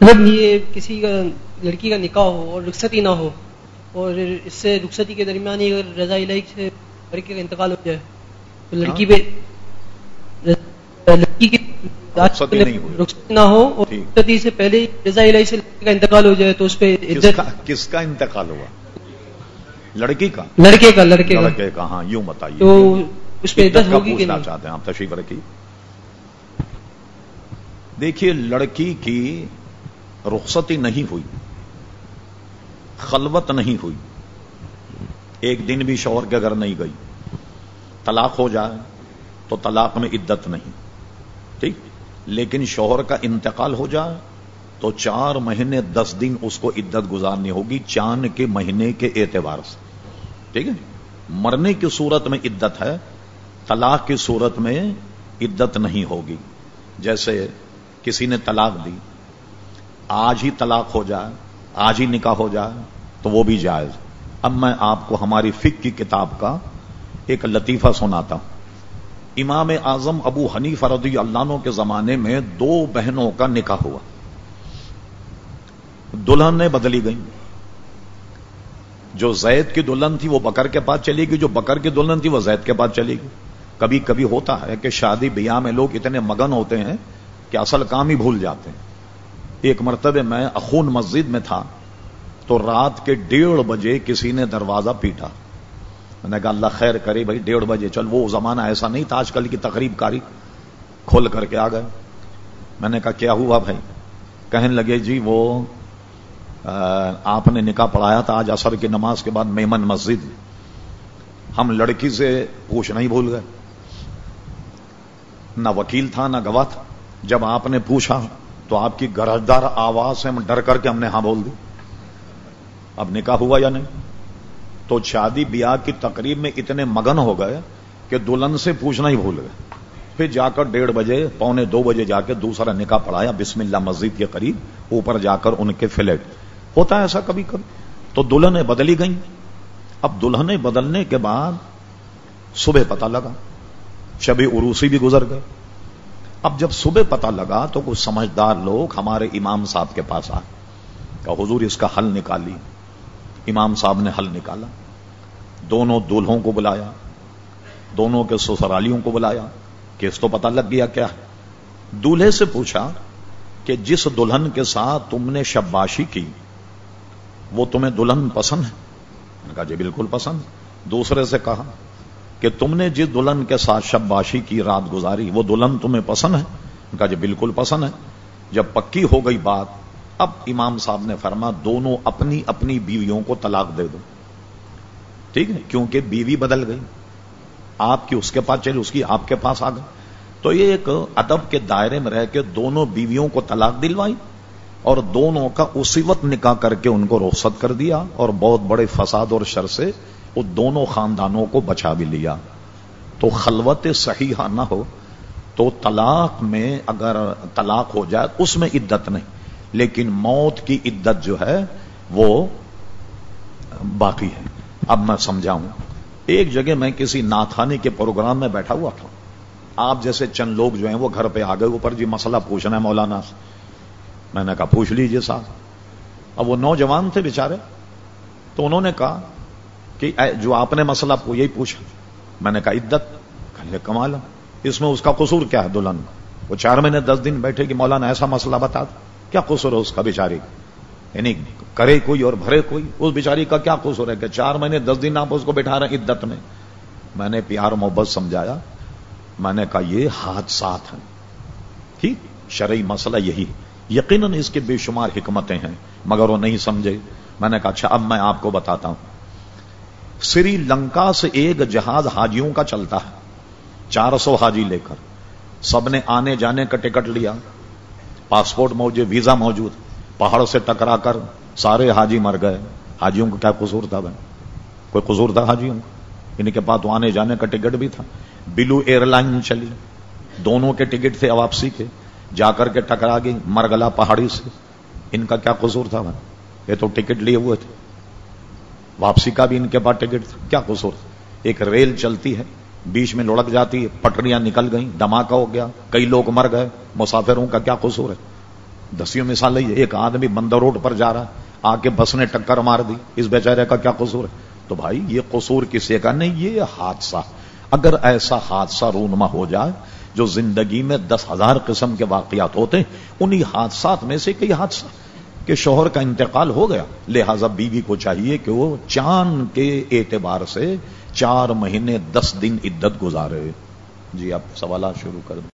مطلب یہ کسی کا لڑکی کا نکاح ہو اور رخصتی نہ ہو اور اس سے رخصتی کے درمیان ہی اگر رضا الہی سے لڑکے کا انتقال ہو جائے تو لڑکی پہ لڑکی کی رخصتی نہ ہو اور۔ رخصتی سے پہلے رضا الہی سے لڑکے کا انتقال ہو جائے تو اس پہ کس کا کس کا انتقال ہوا؟ لڑکی کا؟ لڑکے کا لڑکے کا۔ لڑکے کا ہاں یوں بتائیے تو اس پہ کا ہوگی کہ چاہتے ہیں آپ تشریف رکھیے۔ دیکھیے لڑکی کی رخصتی نہیں ہوئی، خلوت نہیں ہوئی۔ ایک دن بھی شوہر کے گھر نہیں گئی۔ طلاق ہو جائے تو طلاق میں عدت نہیں۔ ٹھیک؟ لیکن شوہر کا انتقال ہو جائے تو چار مہینے دس دن اس کو عدت گزارنی ہوگی چاند کے مہینے کے اعتبار سے۔ ٹھیک ہے؟ مرنے کی صورت میں عدت ہے، طلاق کی صورت میں عدت نہیں ہوگی۔ جیسے کسی نے طلاق دی آج ہی طلاق ہو جائے، آج ہی نکاح ہو جائے، تو وہ بھی جائز۔ اب میں آپ کو ہماری فک کی کتاب کا ایک لطیفہ سناتا ہوں۔ امام اعظم ابو حنیف رضی اللہ عنہ کے زمانے میں دو بہنوں کا نکاح ہوا۔ دلہن بدلی گئی جو زید کی دلہن تھی وہ بکر کے پاس چلی گئی، جو بکر کی دلہن تھی وہ زید کے پاس چلی گئی۔ کبھی کبھی ہوتا ہے کہ شادی بیاہ میں لوگ اتنے مگن ہوتے ہیں کہ اصل کام ہی بھول جاتے ہیں۔ ایک مرتبہ میں اخون مسجد میں تھا تو رات کے ڈیڑھ بجے کسی نے دروازہ پیٹا۔ میں نے کہا، اللہ خیر کرے بھائی، ڈیڑھ بجے، چل، وہ زمانہ ایسا نہیں تھا، آج کل کی تقریب کاری کھول کر کے آ گئے۔ میں نے کہا، کیا ہوا بھائی؟ کہنے لگے جی وہ آپ نے نکاح پڑھایا تھا، آج اثر کی نماز کے بعد میمن مسجد۔ ہم لڑکی سے پوچھنا ہی بھول گئے۔ نہ وکیل تھا، نہ گواہ تھا۔ جب آپ نے پوچھا تو آپ کی گرجدار آواز سے ہم ڈر کر کے ہم نے ہاں بول دی۔ اب نکاح ہوا یا نہیں؟ تو شادی بیاہ کی تقریب میں اتنے مگن ہو گئے کہ دلہن سے پوچھنا ہی بھول گئے۔ پھر جا کر ڈیڑھ بجے، پونے دو بجے جا کے دوسرا نکاح پڑھایا، بسم اللہ مسجد کے قریب، اوپر جا کر ان کے فلیٹ۔ ہوتا ہے ایسا کبھی کبھی تو دلہنیں بدلی گئیں۔ اب دلہنیں بدلنے کے بعد صبح پتہ لگا شبی عروسی بھی گزر گئے۔ اب جب صبح پتہ لگا تو کچھ سمجھدار لوگ ہمارے امام صاحب کے پاس آئے۔ کہ حضور، اس کا حل نکالی امام صاحب نے حل نکالا۔ دونوں دولہوں کو بلایا، دونوں کے سسرالیوں کو بلایا۔ کیس تو پتہ لگ گیا کیا؟ ہے دولہے سے پوچھا کہ جس دلہن کے ساتھ تم نے شباشی کی، وہ تمہیں دلہن پسند ہے؟ کہا جی بالکل پسند۔ دوسرے سے کہا کہ تم نے جس دلہن کے ساتھ شباشی کی رات گزاری، وہ دلہن تمہیں پسند ہے؟ میں نے کہا جی بالکل پسند ہے۔ جب پکی ہو گئی بات، اب امام صاحب نے فرما، دونوں اپنی اپنی بیویوں کو طلاق دے دو۔ ٹھیک ہے، کیونکہ بیوی بدل گئی۔ آپ کی اس کے پاس چلی اس کی آپ کے پاس آ گئی۔ تو یہ ایک ادب کے دائرے میں رہ کے دونوں بیویوں کو طلاق دلوائی اور دونوں کا اسی وقت نکاح کر کے ان کو رخصت کر دیا اور بہت بڑے فساد اور شر سے وہ دونوں خاندانوں کو بچا بھی لیا۔ تو خلوت صحیحہ نہ ہو تو طلاق میں اگر طلاق ہو جائے اس میں عدت نہیں، لیکن موت کی عدت جو ہے وہ باقی ہے۔ اب میں سمجھاؤں، ایک جگہ میں کسی ناتھانی کے پروگرام میں بیٹھا ہوا تھا۔ آپ جیسے چند لوگ جو ہیں وہ گھر پہ آ گئے، اوپر جی مسئلہ پوچھنا ہے مولانا سے۔ میں نے کہا، پوچھ لیجیے صاحب۔ اب وہ نوجوان تھے بےچارے تو انہوں نے کہا کہ جو آپ نے مسئلہ یہی پوچھا، میں نے کہا عدت کہنے کمال اس میں اس کا قصور کیا ہے دلہن وہ چار مہینے دس دن بیٹھے کہ مولانا ایسا مسئلہ بتا دو کیا قصور ہے اس کا بیچاری یعنی کرے کوئی اور بھرے کوئی؟ اس بیچاری کا کیا قصور ہے کہ چار مہینے دس دن آپ اس کو بٹھا رہے ہیں عدت میں؟ میں نے پیار محبت سمجھایا۔ میں نے کہا یہ حادثات ہیں۔ ٹھیک، شرعی مسئلہ یہی یقیناً اس کے بے شمار حکمتیں ہیں، مگر وہ نہیں سمجھے۔ میں نے کہا اچھا اب میں آپ کو بتاتا ہوں۔ سری لنکا سے ایک جہاز حاجیوں کا چلتا ہے۔ چار سو حاجی لے کر۔ سب نے آنے جانے کا ٹکٹ لیا۔ پاسپورٹ موجود، ویزا موجود۔ پہاڑ سے ٹکرا کر سارے حاجی مر گئے۔ حاجیوں کو کیا قصور تھا بھائی کوئی قصور تھا حاجیوں کو ان کے پاس آنے جانے کا ٹکٹ بھی تھا۔ بلو ایئر لائن چلی۔ دونوں کے ٹکٹ تھے واپسی کے۔ جا کر کے ٹکرا گئی مرگلا پہاڑی سے۔ ان کا کیا قصور تھا بھائی یہ تو ٹکٹ لیے ہوئے تھے۔ واپسی کا بھی ان کے پاس ٹکٹ تھا کیا قصور ایک ریل چلتی ہے، بیچ میں لڑک جاتی ہے، پٹریاں نکل گئیں، دھماکہ ہو گیا، کئی لوگ مر گئے، مسافروں کا کیا قصور ہے؟ دسیوں مثال ہے ایک آدمی بندر روڈ پر جا رہا آ کے بس نے ٹکر مار دی، اس بیچارے کا کیا قصور ہے؟ تو بھائی، یہ قصور کسی کا نہیں، یہ حادثہ۔ اگر ایسا حادثہ رونما ہو جائے، جو زندگی میں دس ہزار قسم کے واقعات ہوتے ہیں انہی حادثات میں سے کئی حادثہ۔ کہ شوہر کا انتقال ہو گیا۔ لہذا بیوی کو چاہیے کہ وہ چاند کے اعتبار سے چار مہینے دس دن عدت گزارے۔ جی آپ سوالات شروع کر دیں۔